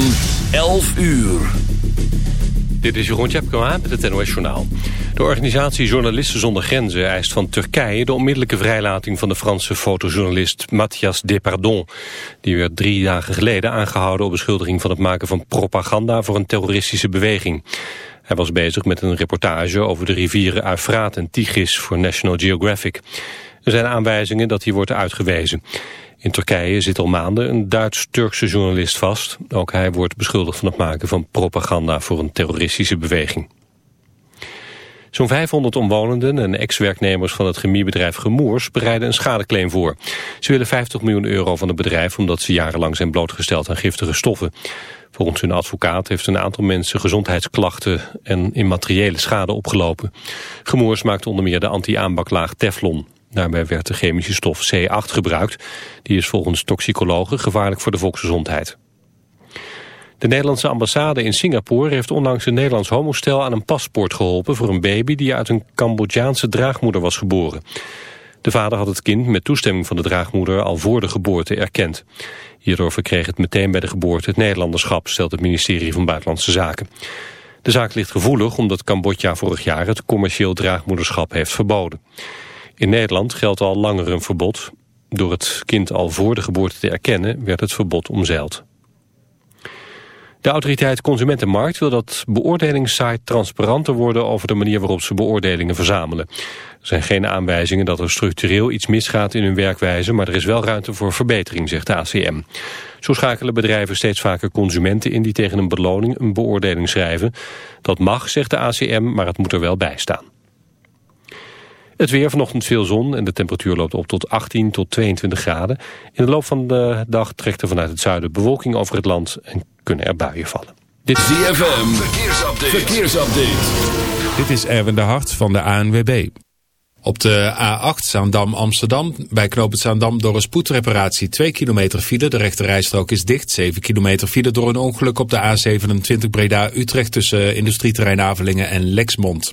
van 11 uur. Dit is Jeroen Tjepkema met het NOS Journaal. De organisatie Journalisten zonder Grenzen eist van Turkije... de onmiddellijke vrijlating van de Franse fotojournalist Mathias Depardon. Die werd drie dagen geleden aangehouden... op beschuldiging van het maken van propaganda voor een terroristische beweging. Hij was bezig met een reportage over de rivieren Uifraat en Tigris voor National Geographic. Er zijn aanwijzingen dat hij wordt uitgewezen. In Turkije zit al maanden een Duits-Turkse journalist vast. Ook hij wordt beschuldigd van het maken van propaganda voor een terroristische beweging. Zo'n 500 omwonenden en ex-werknemers van het chemiebedrijf Gemoers bereiden een schadeclaim voor. Ze willen 50 miljoen euro van het bedrijf omdat ze jarenlang zijn blootgesteld aan giftige stoffen. Volgens hun advocaat heeft een aantal mensen gezondheidsklachten en immateriële schade opgelopen. Gemoers maakte onder meer de anti-aanbaklaag Teflon. Daarbij werd de chemische stof C8 gebruikt. Die is volgens toxicologen gevaarlijk voor de volksgezondheid. De Nederlandse ambassade in Singapore heeft onlangs een Nederlands homostel aan een paspoort geholpen voor een baby die uit een Cambodjaanse draagmoeder was geboren. De vader had het kind met toestemming van de draagmoeder al voor de geboorte erkend. Hierdoor verkreeg het meteen bij de geboorte het Nederlanderschap, stelt het ministerie van Buitenlandse Zaken. De zaak ligt gevoelig omdat Cambodja vorig jaar het commercieel draagmoederschap heeft verboden. In Nederland geldt al langer een verbod. Door het kind al voor de geboorte te erkennen werd het verbod omzeild. De autoriteit Consumentenmarkt wil dat beoordelingssites transparanter worden over de manier waarop ze beoordelingen verzamelen. Er zijn geen aanwijzingen dat er structureel iets misgaat in hun werkwijze, maar er is wel ruimte voor verbetering, zegt de ACM. Zo schakelen bedrijven steeds vaker consumenten in die tegen een beloning een beoordeling schrijven. Dat mag, zegt de ACM, maar het moet er wel bij staan. Het weer vanochtend veel zon en de temperatuur loopt op tot 18 tot 22 graden. In de loop van de dag trekt er vanuit het zuiden bewolking over het land en kunnen er buien vallen. Dit is ZFM, verkeersupdate. verkeersupdate. Dit is Erwin de Hart van de ANWB. Op de A8 Zaandam-Amsterdam, bij knooppunt Zaandam door een spoedreparatie 2 kilometer file. De rechterrijstrook is dicht, 7 kilometer file door een ongeluk op de A27 Breda-Utrecht tussen industrieterrein Avelingen en Lexmond.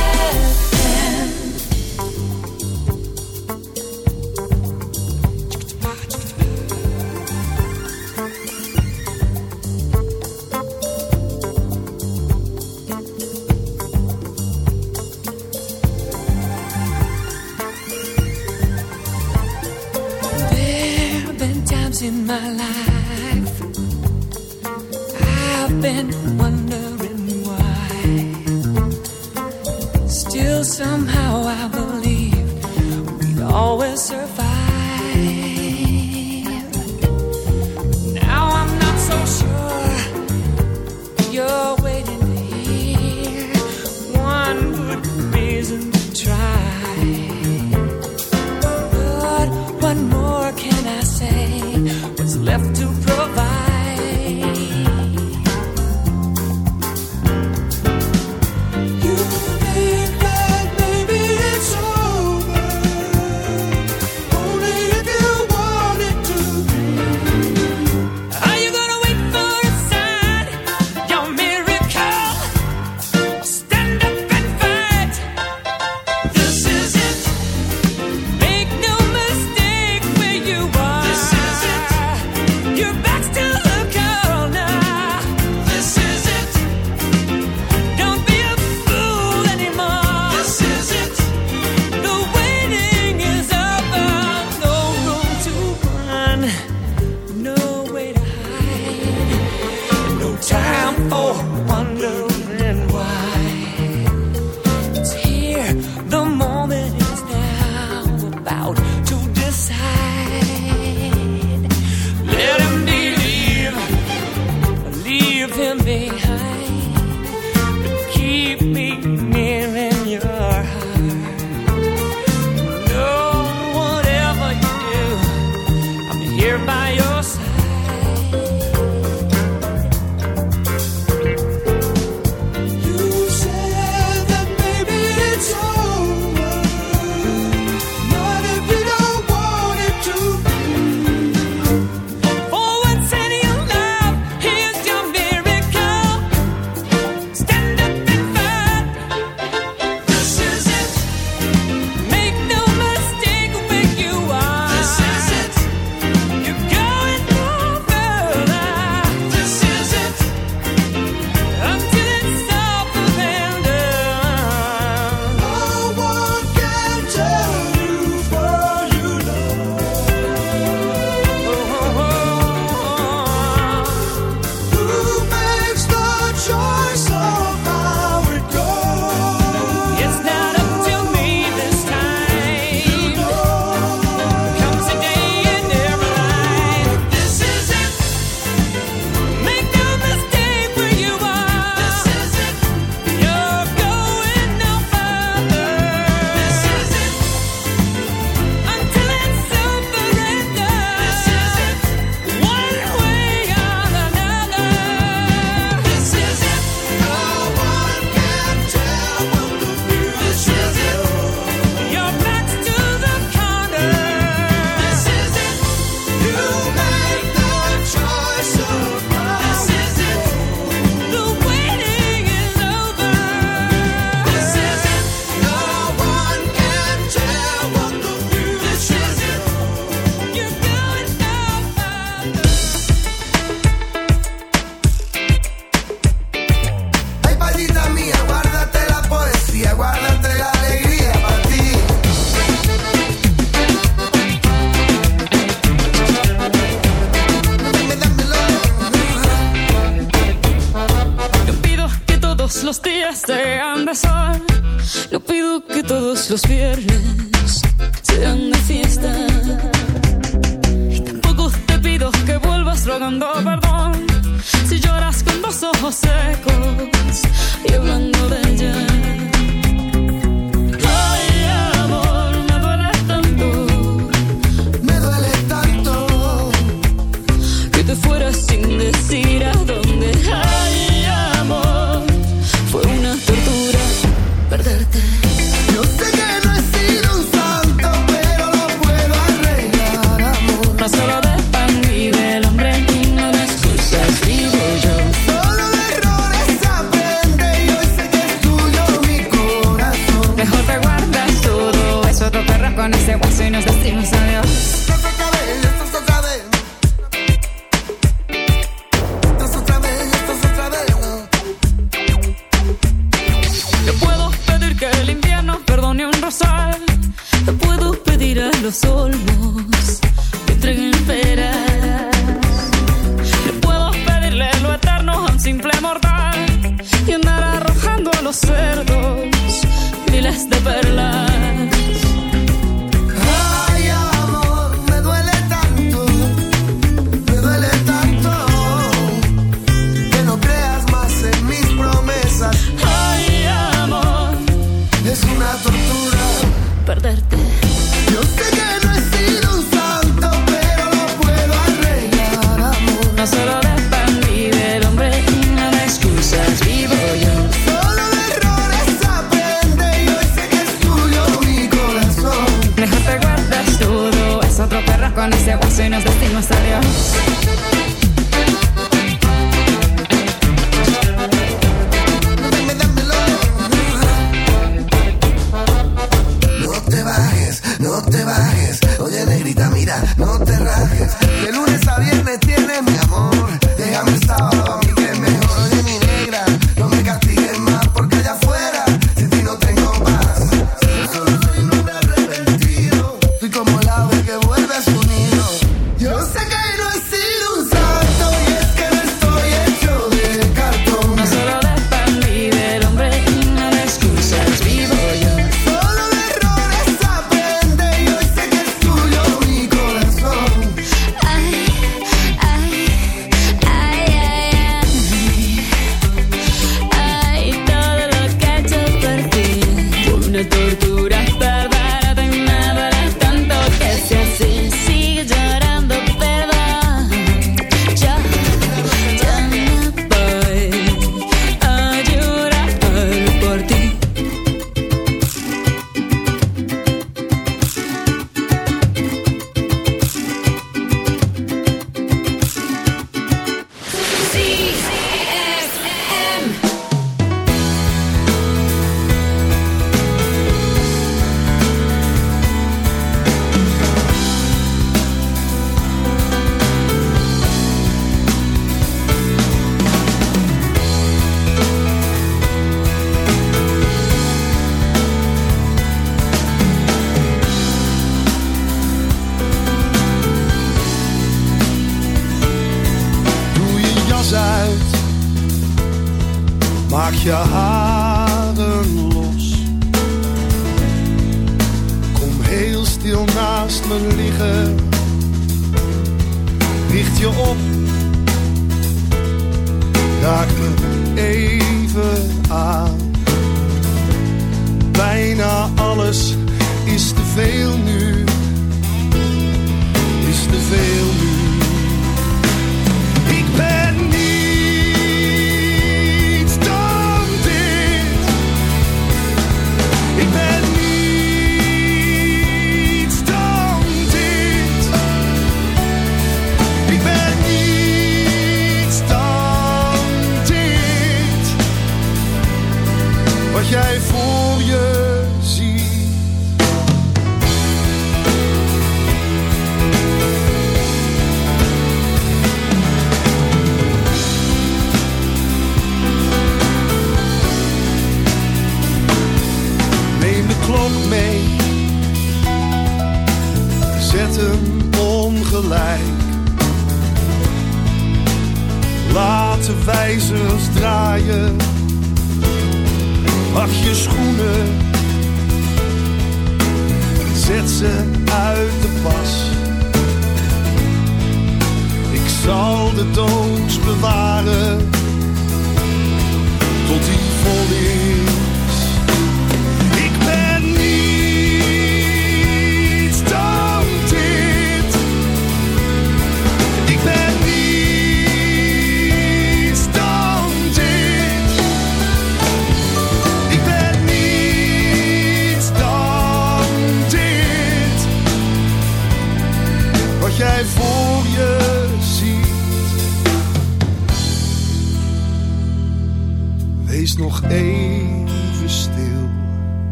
us.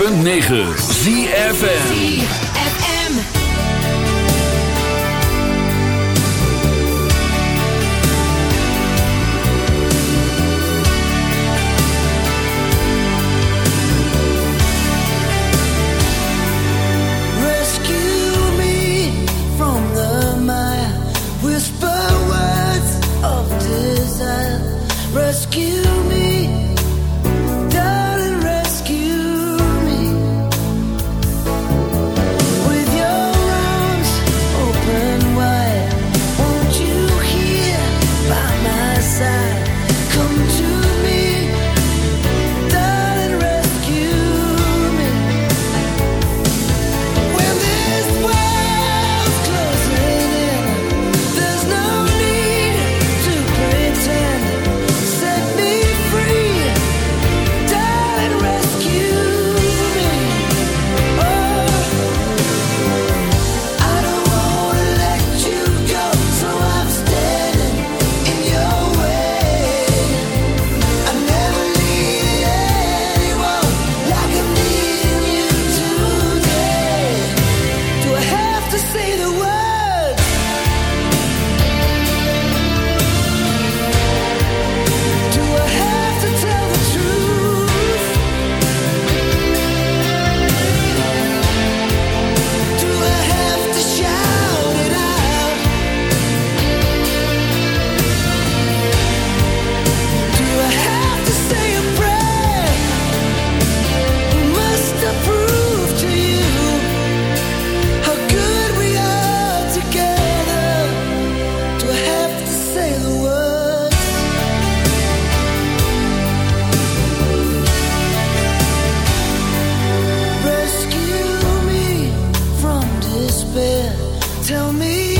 106.9 ZFN bed. Tell me.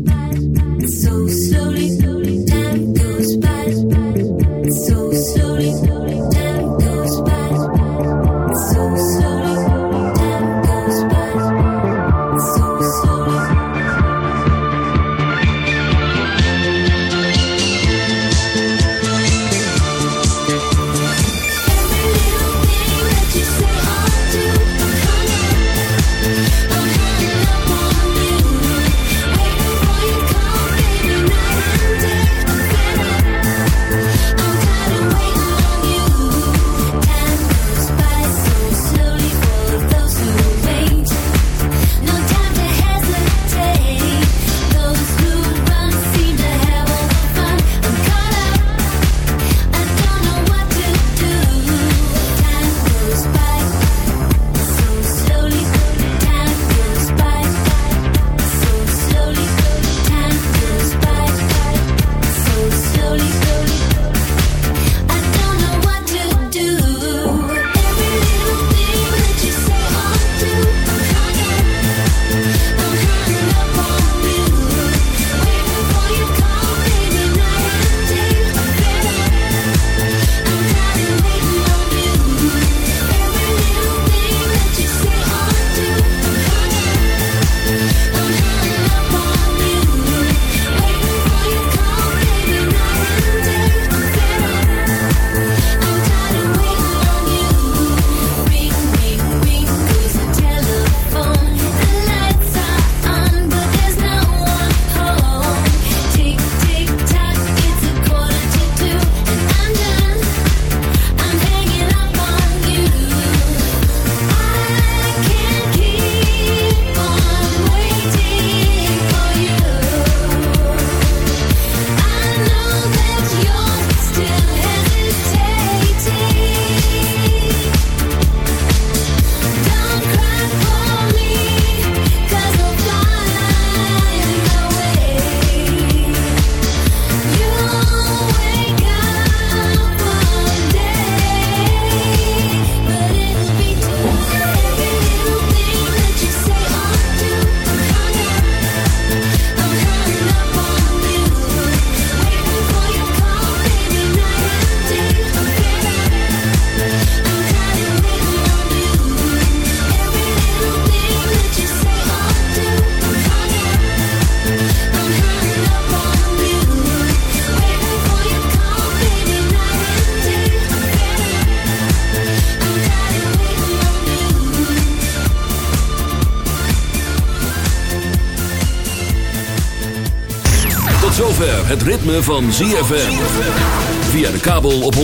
Het ritme van ZFM. Via de kabel op 104.5.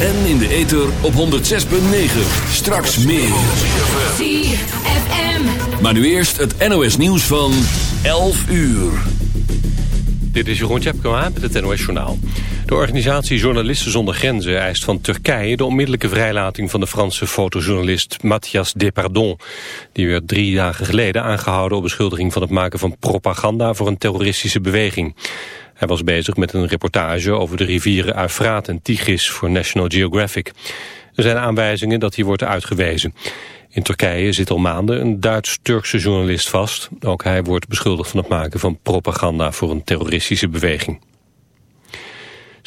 En in de ether op 106.9. Straks meer. ZFM. Maar nu eerst het NOS nieuws van 11 uur. Dit is Jeroen Tjepkema met het NOS Journaal. De organisatie Journalisten zonder Grenzen eist van Turkije... de onmiddellijke vrijlating van de Franse fotojournalist Mathias Depardon. Die werd drie dagen geleden aangehouden op beschuldiging van het maken van propaganda... voor een terroristische beweging. Hij was bezig met een reportage over de rivieren Eufraat en Tigris voor National Geographic. Er zijn aanwijzingen dat hij wordt uitgewezen. In Turkije zit al maanden een Duits-Turkse journalist vast. Ook hij wordt beschuldigd van het maken van propaganda voor een terroristische beweging.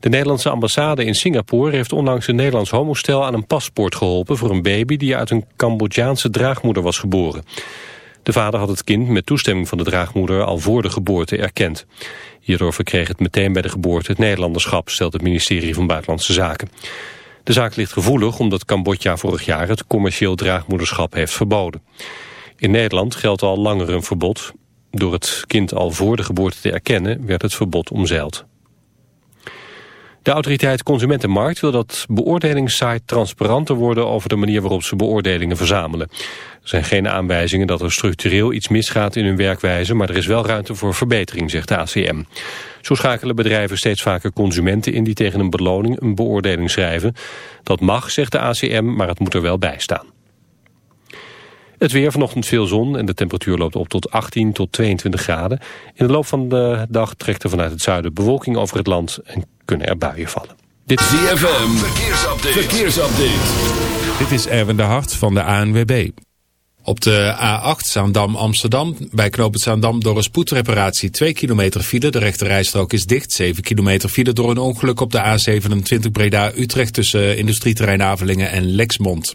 De Nederlandse ambassade in Singapore heeft onlangs een Nederlands homostel aan een paspoort geholpen voor een baby die uit een Cambodjaanse draagmoeder was geboren. De vader had het kind met toestemming van de draagmoeder al voor de geboorte erkend. Hierdoor verkreeg het meteen bij de geboorte het Nederlanderschap, stelt het ministerie van Buitenlandse Zaken. De zaak ligt gevoelig omdat Cambodja vorig jaar het commercieel draagmoederschap heeft verboden. In Nederland geldt al langer een verbod. Door het kind al voor de geboorte te erkennen werd het verbod omzeild. De autoriteit Consumentenmarkt wil dat beoordelingssites transparanter worden over de manier waarop ze beoordelingen verzamelen. Er zijn geen aanwijzingen dat er structureel iets misgaat in hun werkwijze, maar er is wel ruimte voor verbetering, zegt de ACM. Zo schakelen bedrijven steeds vaker consumenten in die tegen een beloning een beoordeling schrijven. Dat mag, zegt de ACM, maar het moet er wel bij staan. Het weer vanochtend veel zon en de temperatuur loopt op tot 18 tot 22 graden. In de loop van de dag trekt er vanuit het zuiden bewolking over het land en kunnen er buien vallen. Dit is ZFM, verkeersupdate. verkeersupdate. Dit is Erwin de Hart van de ANWB. Op de A8 Zaandam-Amsterdam, bij knooppunt Zaandam door een spoedreparatie 2 kilometer file. De rechte rijstrook is dicht, 7 kilometer file door een ongeluk op de A27 Breda-Utrecht tussen industrieterrein Avelingen en Lexmond.